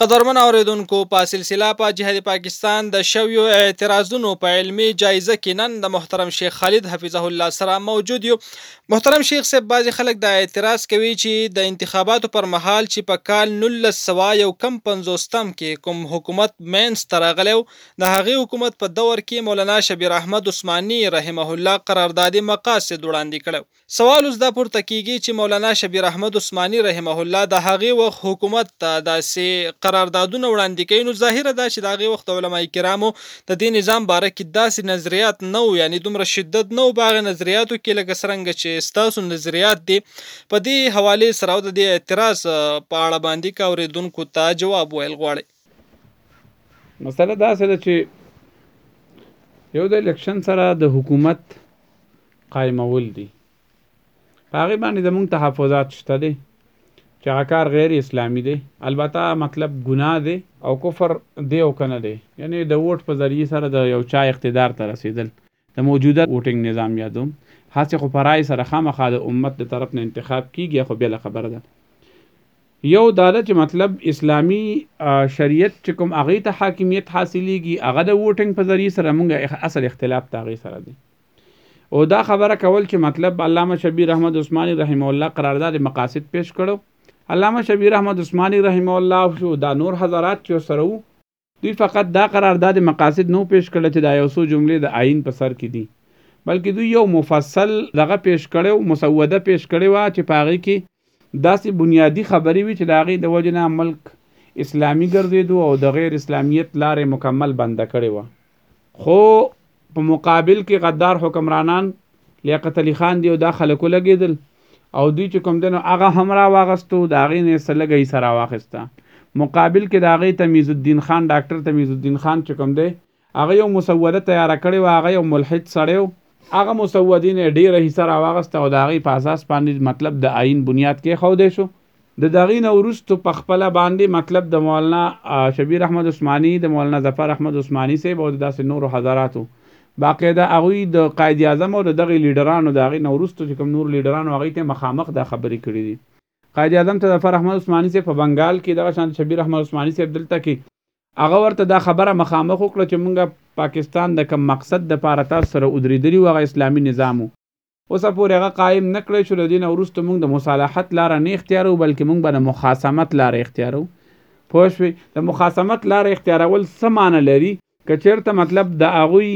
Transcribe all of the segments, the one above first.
قدرمن اوریدونکو په سلسله په جهاد پاکستان د شویو اعتراضونو په علمي جایزه کې نن د محترم شیخ خالد حفظه الله سره موجود یو. محترم شیخ صاحب، بعضی خلک د اعتراض کوي چې د انتخاباتو پر مهال چې په کال 1900 یو کم 50 کې کوم حکومت مینس ترغلو د هغه حکومت په دور کې مولانا شبیر احمد عثماني رحمه الله قراردادي مقاصد وړاندې کړو سوال اوس دا پورته کیږي چې مولانا شبیر احمد عثماني رحمه الله د هغه وخت حکومت ته داسې قراردادونه وړاندې کوي، نو ظاهره ده چې دغه وخت علماء کرامو د دې نظام باره کې داسې نظریات نو یعنی دومره شدت نو باغ نظریاتو کې، لکه څنګه چې ستاسو نظریات دي. په دې حواله سره د اعتراض په اړه باندې کا اوریدونکو ته جواب ویل غواړي مسله دا څه ده چې یو د الیکشن سره د حکومت قائمول دي. هغه باندې زموږ تحفظات شته دي. چې هغه کار غیر اسلامي دی البته مطلب ګناه دی او کفر دی او کنه دی یعنی د ووټ په ذریعہ سره د یو چا اقتدار ته رسیدل، د موجوده ووټینګ نظام یادوم هڅه خو پرای سره خامخا د امت د طرف نه انتخاب کیږي، خو بل خبره ده. یو داله چې مطلب اسلامی شریعت چې کوم هغه ته حاکمیت حاصلېږي هغه د ووټینګ په ذریعہ سره مونږه اصل اختلاف تاغي سره دی. او دا خبره کول چې مطلب علامه شبیر احمد عثماني رحم الله قرارداد مقاصد پیش کړو علامہ شبیر احمد عثمانی رحمه الله شو دا نور حضرات چې سره دوی فقط دا قرارداد مقاصد نو پیش کړل چې دا یو څو جملې د آئین په سر کې دي. بلکې دوی یو مفصل دغه پیش کړو مسوده پیش کړی و چې پاغي کې داسې بنیادی خبرې وي چې دا غي د وجنه ملک اسلامی ګرځیدو او د غیر اسلامیت لارې مکمل بنده کړی و خو په مقابل کې غدار حکمرانان لیاقت علی خان دی او دا خلکو لګیدل او دوی چې کوم دنو، هغه هم را واغستو د هغې نه سلګی سره واخسته مقابل کې د هغې تمیز الدین خان، ډاکټر تمیز الدین خان چې کوم دی، هغه یو مسوده تیاره کړې و هغه یو ملحد سړی و. هغه مسودې نه ډېره حصه را واغسته او د هغې په اساس باندې مطلب د آئین بنیاد کې ښودی شو. د دغې نه وروستو په خپله باندې مطلب د مولانا شبیر احمد عثماني، د مولانا ظفر احمد عثماني صاحب او داسې نورو حضراتو. باقاعده هغه د قائد اعظم او دغه لیډرانو دغه نورستو چې کوم نور لیډرانو هغه ته مخامخ د خبرې کړې دي. قائد اعظم ته ظفر احمد عثماني سے په بنگال کې، دغه شان شبیر احمد عثماني سے دلته کې، هغه ورته دا خبره مخامخ وکړه چې مونږه پاکستان د کم مقصد د پاره تاسو سره ودریدلی وغه اسلامي نظام اوس پورې هغه قائم نکړی شو دین ورستو مونږ د مصالحت لار نه اختیارو بلکې مونږ به د مخاصمت لار اختیارو پوښوي د مخاصمت لار اختیارول سمانه لري؟ کچیرته مطلب د اغوی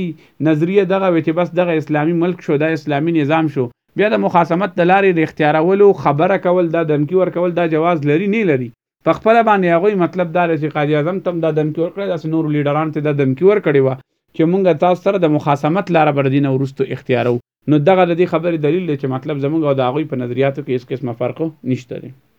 نظریه دغه وی چې بس دغه اسلامی ملک شو د اسلامی نظام شو. بیا د مخاصمت د لارې د اختیارولو خبره کول د دمکی ور کول دا جواز لري، نه لري. په خپل باندې هغه مطلب دا چې قاضي اعظم تم د دمکی ور کړی د نور لیډران ته د دمکی ور کړی و چې مونږ تاسو سره د مخاصمت لار بر دینه ورستو اختیارو نو دغه د دې خبرې دلیل دی چې مطلب زمونږ او د هغه په نظریاتو کې هیڅ قسمه فرق نشته